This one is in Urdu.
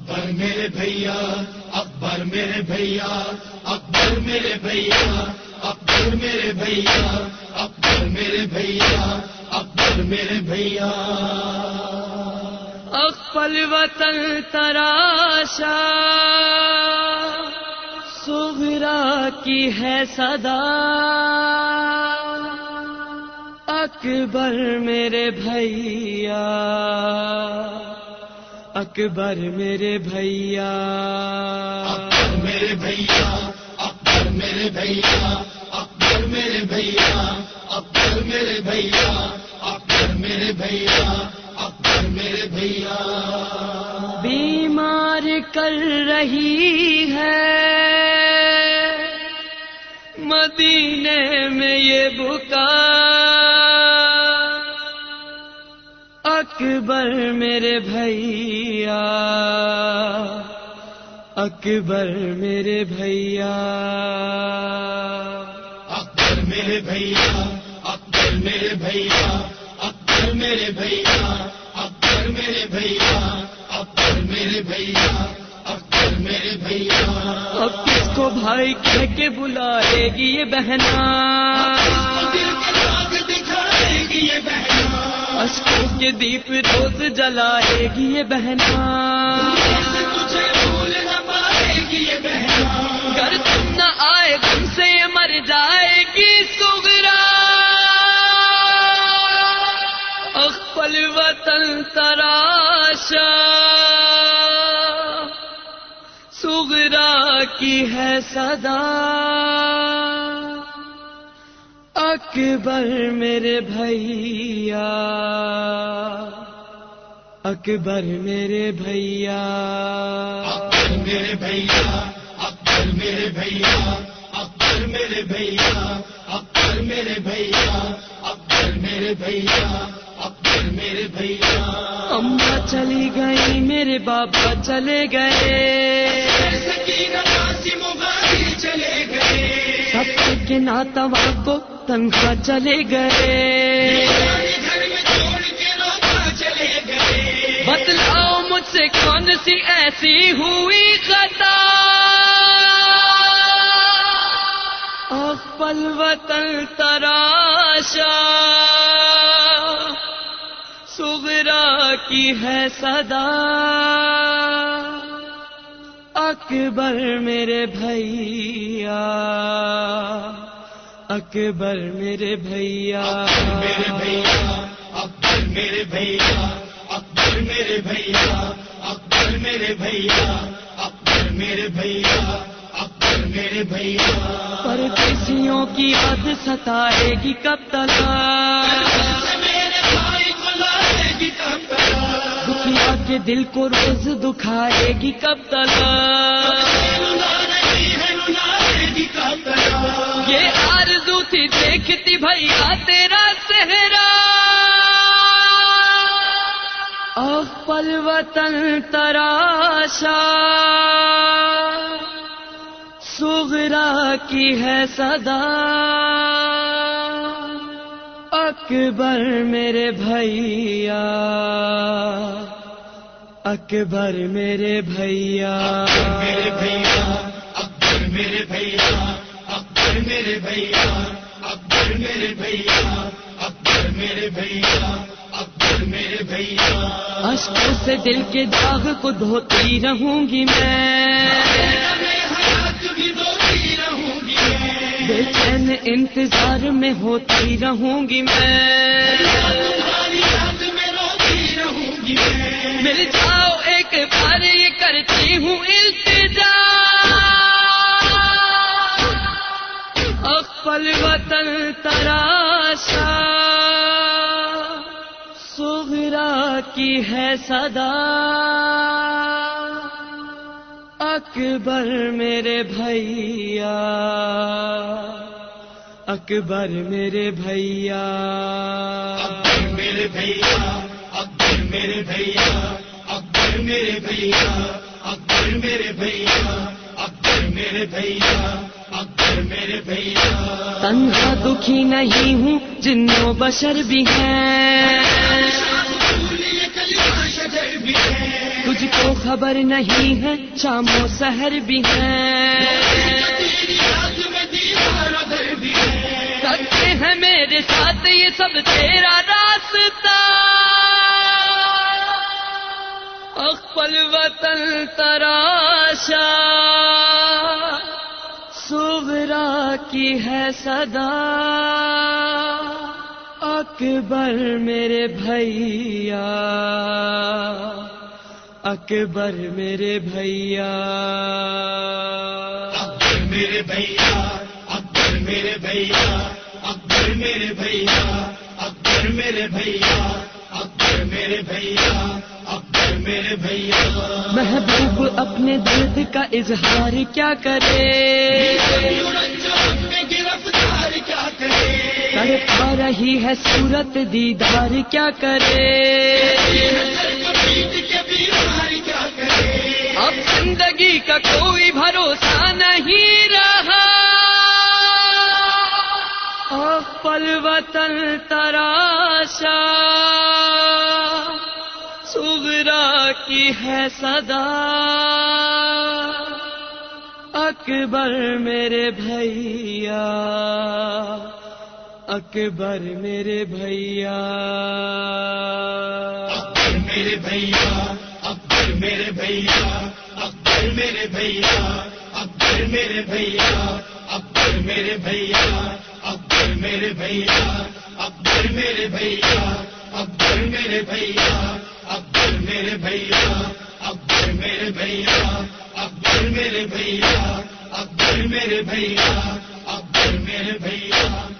اکبر میرے بھیا، اکبر میرے بھیا، اکبر میرے بھیا، اکبر میرے بھیا، اکبر میرے بھیا، اکبر میرے بھیا۔ اقبل وطن تراشا سغرا کی ہے صدا۔ اکبر میرے بھیا۔ اکبر میرے بھیا۔ اکبر میرے بھیا اکبر میرے بھیا اکبر میرے بھیا اکبر میرے بھیا اکبر میرے بھیا اکبر میرے بھیا۔ بیمار کر رہی ہے۔ مدینے میں یہ بکا اکبر میرے بھیا اکبر میرے بھیا۔ اکبر میرے بھیا اکبر میرے بھیا اکبر میرے بھیا اکبر میرے بھیا اکبر میرے بھیا اکبر میرے بھیا۔ اب کس کو بھائی کہہ کے بلائے گی یہ بہنا؟ دل کے راز دکھائے گی یہ بہنا؟ اشکوں کے دیپ روز جلائے گی یہ بہنا۔ گر تم نہ آئے تم سے مر جائے گی سگرا اقبل وطن تراشا۔ سگرا کی ہے صدا۔ اکبر میرے بھیا اکبر میرے بھیا اکبر میرے بھیا اکبر میرے بھیا اکبر میرے بھیا اکبر میرے بھیا اکبر میرے بھیا اکبر میرے بھیا۔ اماں چلی گئی میرے بابا چلے گئے۔ گئے سب ناتوا کو تنخواہ چلے گئے۔ چلے گئے بتلاؤ مجھ سے کون سی ایسی ہوئی خطا؟ پل وطن تراشا۔ سغرا کی ہے صدا۔ اکبر میرے بھیا اکبر میرے بھیا میرے بھیا اکبر میرے بھیا اکبر میرے بھیا اکبر میرے بھیا اکبر میرے بھیا اکبر میرے بھیا۔ پردیسیوں کی حد ستائے گی کب دکھیا کے دل کو روز دکھائے گی کب تک بھیا تیرا چہرہ پل وطن تراشا۔ سغرا کی ہے صدا۔ اکبر میرے بھیا۔ اکبر میرے بھیا۔ میرے بھیا، اکبر میرے بھیا، اکبر میرے بھیا۔ اکبر میرے بھیا اکبر میرے بھیا اکبر میرے بھیا۔ اشکوں سے دل کے داغ کو دھوتی رہوں گی میں بے چین انتظار میں ہوتی رہوں گی میں رہوں گی مل جاؤ ایک بار یہ کرتی ہوں التجا۔ اقبل وطن تراشا، سغرا کی ہے صدا۔ اکبر میرے بھیا، اکبر میرے بھیا۔ اکبر میرے بھیا، اکبر میرے بھیا، اکبر میرے بھیا، اکبر میرے بھیا، اکبر میرے بھیا، اکبر میرے بھیا۔ تنہا دکھی نہیں ہوں، جنوں بشر بھی ہیں۔ ہے تجھ کو خبر نہیں ہے شام و سحر بھی ہے کرتے ہیں میرے ساتھ یہ سب تیرا راستہ۔ اقبل وطن تراشا۔ سغرا کی ہے صدا۔ اکبر میرے بھیا۔ اکبر میرے بھیا۔ اکبر میرے بھیا۔ اکبر میرے بھیا۔ اکبر میرے بھیا۔ اکبر میرے بھیا۔ اکبر میرے بھیا۔ اکبر میرے بھیا۔ محبوب اپنے درد کا اظہار کیا کرے؟ گرفتار کیا کرے۔ تڑپا رہی ہے صورت دیدار کیا کرے؟ اب زندگی کا کوئی بھروسہ نہیں رہا۔ پل وطن تراشا۔ سغرا کی ہے صدا اکبر میرے بھیا اکبر میرے بھیا اکبر میرے بھیا اکبر میرے بھیا اکبر میرے بھیا اکبر میرے بھیا اکبر میرے بھیا اکبر میرے بھیا اکبر میرے بھیا اکبر میرے بھیا اکبر میرے بھیا، اکبر میرے بھیا، اکبر میرے بھیا، اکبر میرے بھیا، اکبر میرے بھیا۔